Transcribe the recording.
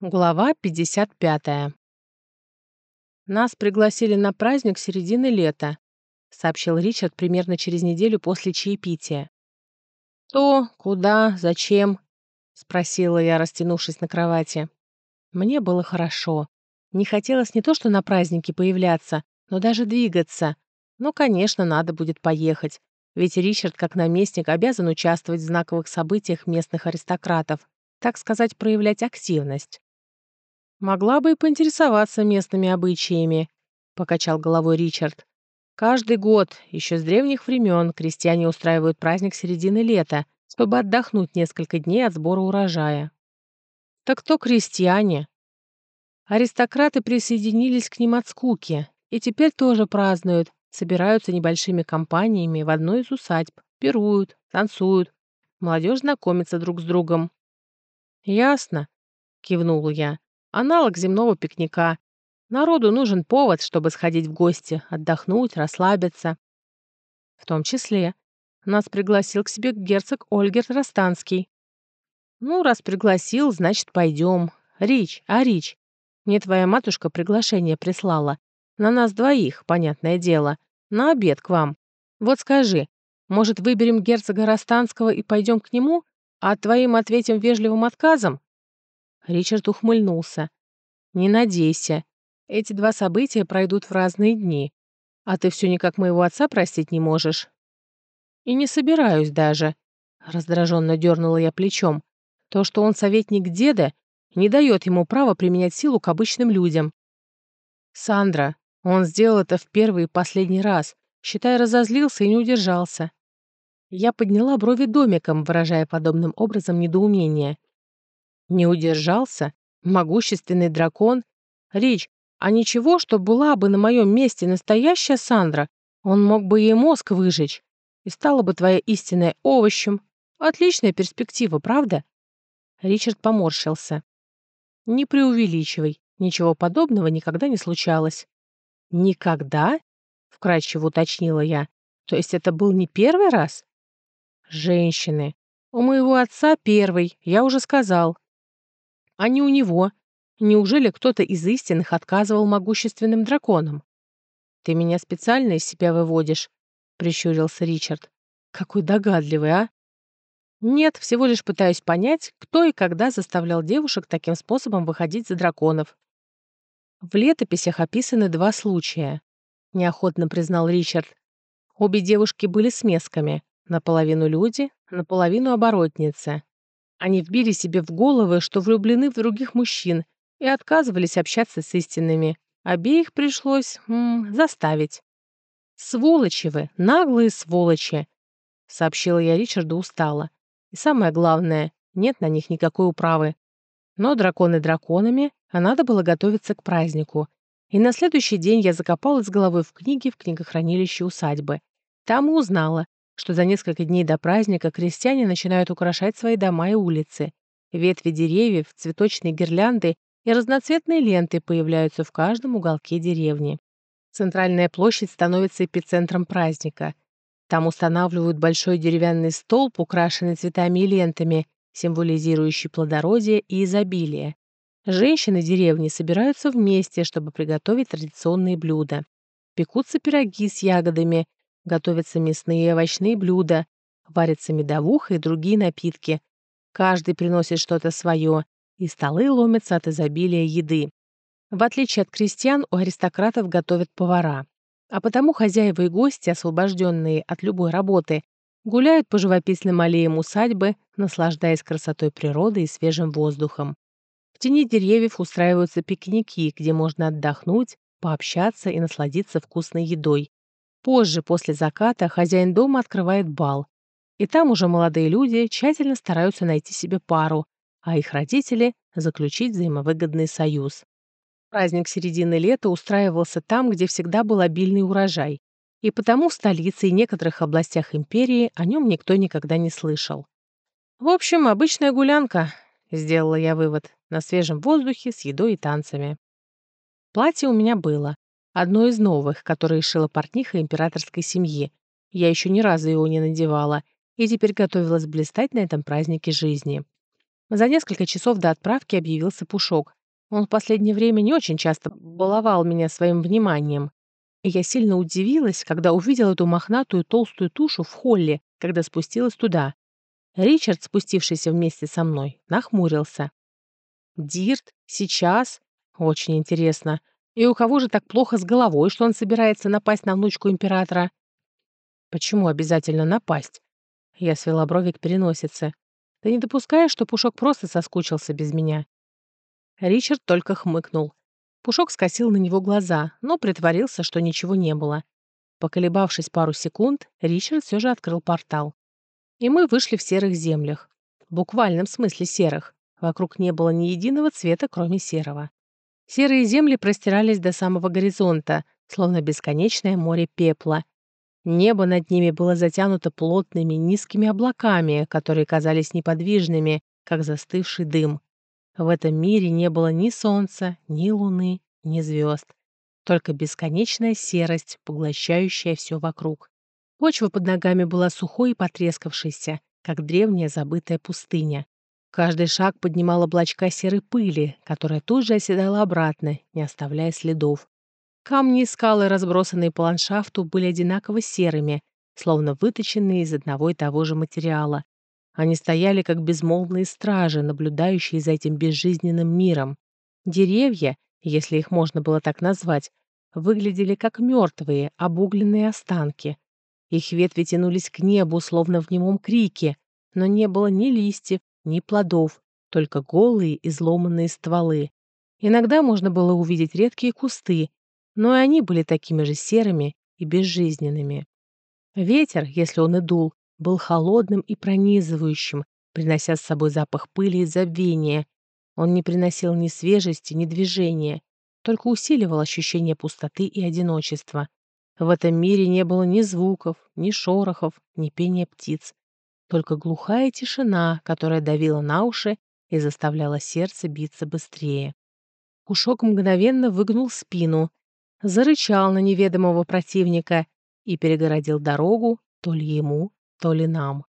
Глава 55. «Нас пригласили на праздник середины лета», — сообщил Ричард примерно через неделю после чаепития. «То, куда, зачем?» — спросила я, растянувшись на кровати. Мне было хорошо. Не хотелось не то что на празднике появляться, но даже двигаться. Но, конечно, надо будет поехать, ведь Ричард, как наместник, обязан участвовать в знаковых событиях местных аристократов, так сказать, проявлять активность. «Могла бы и поинтересоваться местными обычаями», — покачал головой Ричард. «Каждый год, еще с древних времен, крестьяне устраивают праздник середины лета, чтобы отдохнуть несколько дней от сбора урожая». «Так кто крестьяне?» Аристократы присоединились к ним от скуки и теперь тоже празднуют, собираются небольшими компаниями в одной из усадьб, пируют, танцуют. Молодежь знакомится друг с другом. «Ясно», — кивнул я. Аналог земного пикника. Народу нужен повод, чтобы сходить в гости, отдохнуть, расслабиться. В том числе. Нас пригласил к себе герцог Ольгерт Ростанский. Ну, раз пригласил, значит, пойдем. Рич, а Рич, мне твоя матушка приглашение прислала. На нас двоих, понятное дело. На обед к вам. Вот скажи, может, выберем герцога Ростанского и пойдем к нему, а твоим ответим вежливым отказом? Ричард ухмыльнулся. «Не надейся. Эти два события пройдут в разные дни. А ты все никак моего отца простить не можешь». «И не собираюсь даже», — раздраженно дернула я плечом. «То, что он советник деда, не дает ему права применять силу к обычным людям». «Сандра, он сделал это в первый и последний раз, считай, разозлился и не удержался». Я подняла брови домиком, выражая подобным образом недоумение. Не удержался? Могущественный дракон? Рич, а ничего, что была бы на моем месте настоящая Сандра, он мог бы ей мозг выжечь. И стала бы твоя истинная овощем. Отличная перспектива, правда? Ричард поморщился. Не преувеличивай. Ничего подобного никогда не случалось. Никогда? Вкрадчиво уточнила я. То есть это был не первый раз? Женщины. У моего отца первый, я уже сказал а не у него. Неужели кто-то из истинных отказывал могущественным драконам? «Ты меня специально из себя выводишь», — прищурился Ричард. «Какой догадливый, а?» «Нет, всего лишь пытаюсь понять, кто и когда заставлял девушек таким способом выходить за драконов». В летописях описаны два случая, — неохотно признал Ричард. Обе девушки были смесками, наполовину люди, наполовину оборотницы. Они вбили себе в головы, что влюблены в других мужчин, и отказывались общаться с истинными. Обеих пришлось м, заставить. «Сволочи вы, наглые сволочи!» — сообщила я Ричарду устало. И самое главное, нет на них никакой управы. Но драконы драконами, а надо было готовиться к празднику. И на следующий день я закопалась головой в книги в книгохранилище усадьбы. Там и узнала, что за несколько дней до праздника крестьяне начинают украшать свои дома и улицы. Ветви деревьев, цветочные гирлянды и разноцветные ленты появляются в каждом уголке деревни. Центральная площадь становится эпицентром праздника. Там устанавливают большой деревянный столб, украшенный цветами и лентами, символизирующий плодородие и изобилие. Женщины деревни собираются вместе, чтобы приготовить традиционные блюда. Пекутся пироги с ягодами, Готовятся мясные и овощные блюда, варятся медовуха и другие напитки. Каждый приносит что-то свое, и столы ломятся от изобилия еды. В отличие от крестьян, у аристократов готовят повара. А потому хозяева и гости, освобожденные от любой работы, гуляют по живописным аллеям усадьбы, наслаждаясь красотой природы и свежим воздухом. В тени деревьев устраиваются пикники, где можно отдохнуть, пообщаться и насладиться вкусной едой. Позже, после заката, хозяин дома открывает бал. И там уже молодые люди тщательно стараются найти себе пару, а их родители — заключить взаимовыгодный союз. Праздник середины лета устраивался там, где всегда был обильный урожай, и потому в столице и некоторых областях империи о нем никто никогда не слышал. В общем, обычная гулянка, сделала я вывод, на свежем воздухе с едой и танцами. Платье у меня было, Одно из новых, которые шила портниха императорской семьи. Я еще ни разу его не надевала и теперь готовилась блистать на этом празднике жизни. За несколько часов до отправки объявился Пушок. Он в последнее время не очень часто баловал меня своим вниманием. И я сильно удивилась, когда увидела эту мохнатую толстую тушу в холле, когда спустилась туда. Ричард, спустившийся вместе со мной, нахмурился. «Дирт? Сейчас? Очень интересно. И у кого же так плохо с головой, что он собирается напасть на внучку императора?» «Почему обязательно напасть?» Я свела брови к переносице. «Ты не допускаешь, что Пушок просто соскучился без меня?» Ричард только хмыкнул. Пушок скосил на него глаза, но притворился, что ничего не было. Поколебавшись пару секунд, Ричард все же открыл портал. И мы вышли в серых землях. В буквальном смысле серых. Вокруг не было ни единого цвета, кроме серого. Серые земли простирались до самого горизонта, словно бесконечное море пепла. Небо над ними было затянуто плотными низкими облаками, которые казались неподвижными, как застывший дым. В этом мире не было ни солнца, ни луны, ни звезд. Только бесконечная серость, поглощающая все вокруг. Почва под ногами была сухой и потрескавшейся, как древняя забытая пустыня. Каждый шаг поднимал облачка серой пыли, которая тут же оседала обратно, не оставляя следов. Камни и скалы, разбросанные по ландшафту, были одинаково серыми, словно выточенные из одного и того же материала. Они стояли как безмолвные стражи, наблюдающие за этим безжизненным миром. Деревья, если их можно было так назвать, выглядели как мертвые, обугленные останки. Их ветви тянулись к небу, словно в немом крике, но не было ни листьев, ни плодов, только голые изломанные стволы. Иногда можно было увидеть редкие кусты, но и они были такими же серыми и безжизненными. Ветер, если он и дул, был холодным и пронизывающим, принося с собой запах пыли и забвения. Он не приносил ни свежести, ни движения, только усиливал ощущение пустоты и одиночества. В этом мире не было ни звуков, ни шорохов, ни пения птиц. Только глухая тишина, которая давила на уши и заставляла сердце биться быстрее. Кушок мгновенно выгнул спину, зарычал на неведомого противника и перегородил дорогу то ли ему, то ли нам.